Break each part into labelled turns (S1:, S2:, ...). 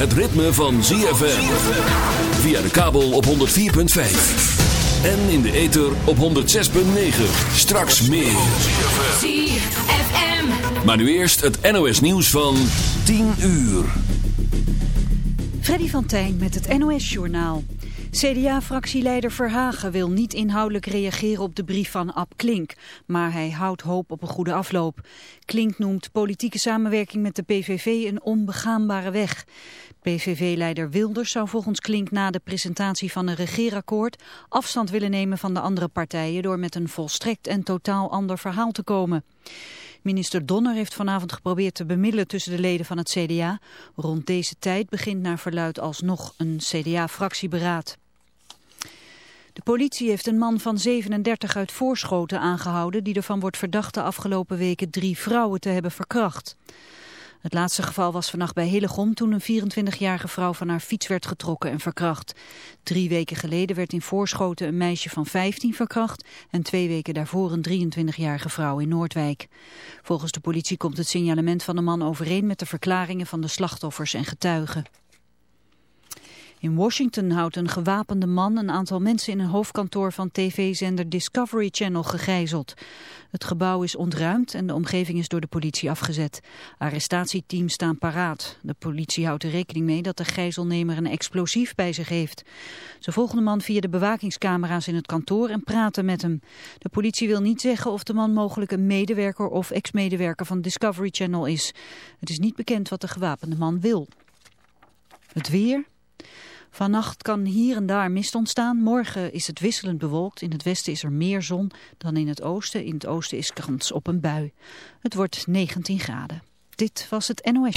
S1: het ritme van ZFM. Via de kabel op 104.5. En in de ether op 106.9. Straks meer.
S2: ZFM.
S1: Maar nu eerst het NOS nieuws van 10 uur.
S3: Freddy van Tijn met het NOS Journaal. CDA-fractieleider Verhagen wil niet inhoudelijk reageren op de brief van Ab Klink, maar hij houdt hoop op een goede afloop. Klink noemt politieke samenwerking met de PVV een onbegaanbare weg. PVV-leider Wilders zou volgens Klink na de presentatie van een regeerakkoord afstand willen nemen van de andere partijen door met een volstrekt en totaal ander verhaal te komen. Minister Donner heeft vanavond geprobeerd te bemiddelen tussen de leden van het CDA. Rond deze tijd begint naar verluid alsnog een CDA-fractieberaad. De politie heeft een man van 37 uit Voorschoten aangehouden... die ervan wordt verdacht de afgelopen weken drie vrouwen te hebben verkracht. Het laatste geval was vannacht bij Hillegom toen een 24-jarige vrouw van haar fiets werd getrokken en verkracht. Drie weken geleden werd in Voorschoten een meisje van 15 verkracht en twee weken daarvoor een 23-jarige vrouw in Noordwijk. Volgens de politie komt het signalement van de man overeen met de verklaringen van de slachtoffers en getuigen. In Washington houdt een gewapende man een aantal mensen in een hoofdkantoor van tv-zender Discovery Channel gegijzeld. Het gebouw is ontruimd en de omgeving is door de politie afgezet. Arrestatieteams staan paraat. De politie houdt er rekening mee dat de gijzelnemer een explosief bij zich heeft. Ze volgen de man via de bewakingscamera's in het kantoor en praten met hem. De politie wil niet zeggen of de man mogelijk een medewerker of ex-medewerker van Discovery Channel is. Het is niet bekend wat de gewapende man wil. Het weer... Vannacht kan hier en daar mist ontstaan. Morgen is het wisselend bewolkt. In het westen is er meer zon dan in het oosten. In het oosten is kans op een bui. Het wordt 19 graden. Dit was het NOS.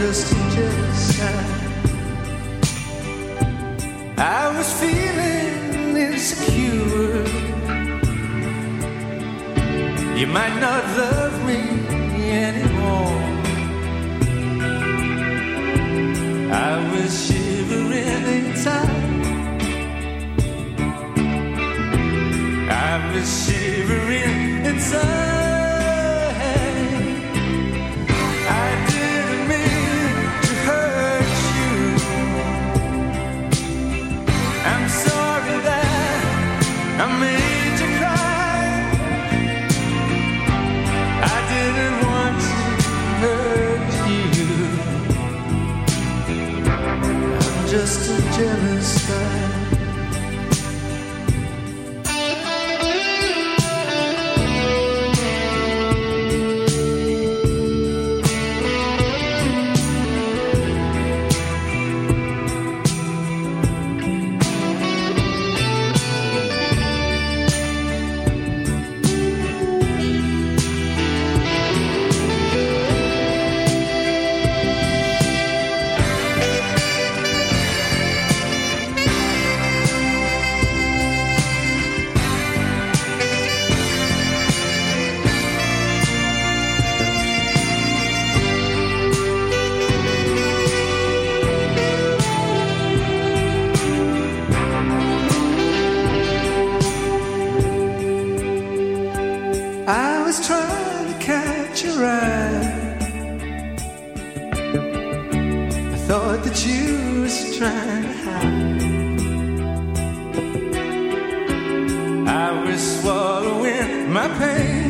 S4: Just teacher's I was feeling insecure. You might not love me anymore. swallowing my pain.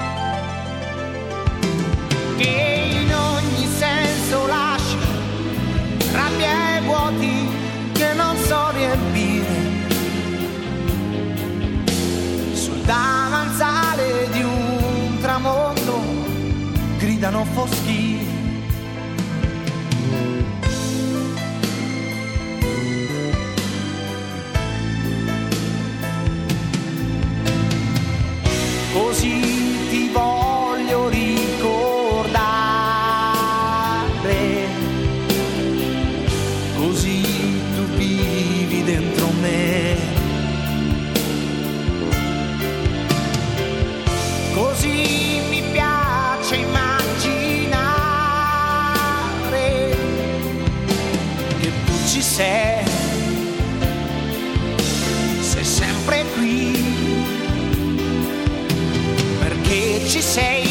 S5: in ogni senso lascia rabbia vuoti che non so riempire. Sul davanzale di un tramonto gridano foschie. ci sei, sei sempre qui, perché ci sei.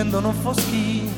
S5: scendono foschi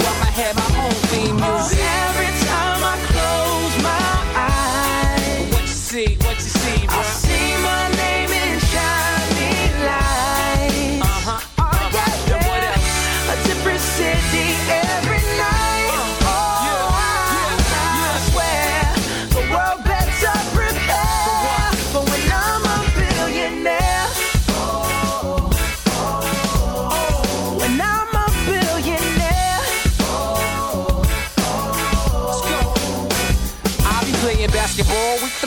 S6: up, I had my own theme music.
S5: Oh, every time I close my eyes,
S6: what you see, what you see.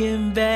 S2: looking back.